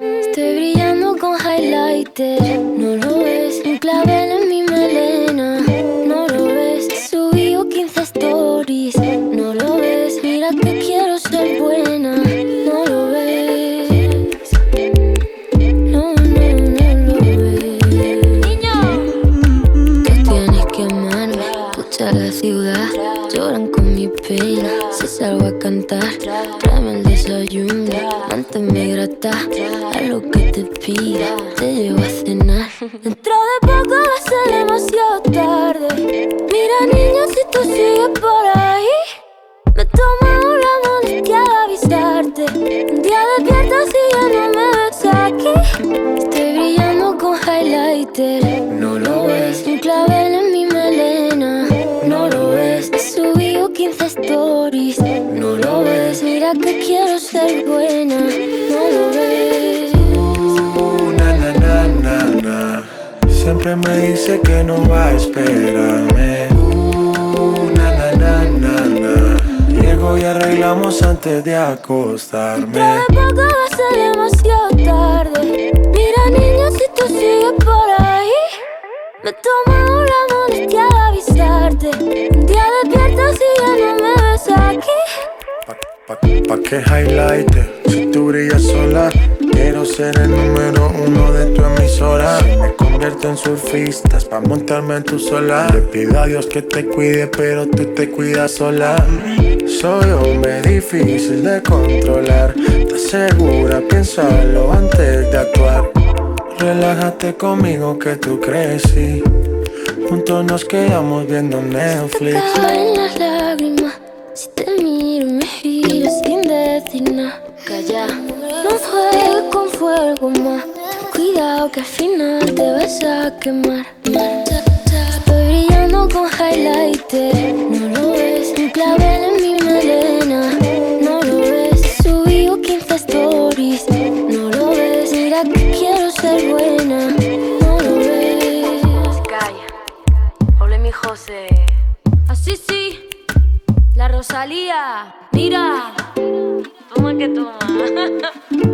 Estoy brillando con highlighter, con mi pena, si salgo a cantar, tráeme el desayuno, manténme grata, a lo que te pida, te llevo a cenar. Dentro de poco va a ser demasiado tarde. Mira, niña, si tú sigues por ahí, me tomo la molestia de avisarte. Un día despiertas y ya no me ves aquí. Estoy brillando con highlighter, no lo ves, un clavel 15 stories, no lo ves. Mira que quiero ser buena, no lo ves. Uh, na, na, na. Siempre me dice que no va a esperarme. Uh, na, na, na, na, na. Llego y arreglamos antes de acostarme. Poco va a ser demasiado tarde. Mira, niña, si tú sigues por ahí, me tomo la molestia Pa, que highlighter, si tú brillas sola Quiero ser el número uno de tu emisora. Me convierto en surfistas pa' montarme en tu sola Le pido a Dios que te cuide pero tú te cuidas sola. Soy hombre difícil de controlar. ¿Estás segura? Piénsalo antes de actuar. Relájate conmigo que tú crecí Juntos nos quedamos viendo Netflix nada. Calla, no juegues con fuego más. Cuidado que al final te vas a quemar. Estoy brillando con highlighter, no lo ves. Un clavel en mi melena, no lo ves. Subí 15 stories, no lo ves. Mira que quiero ser buena, no lo ves. Calla. Ole mi José. Así sí. La Rosalía. Mira. Toma que toma.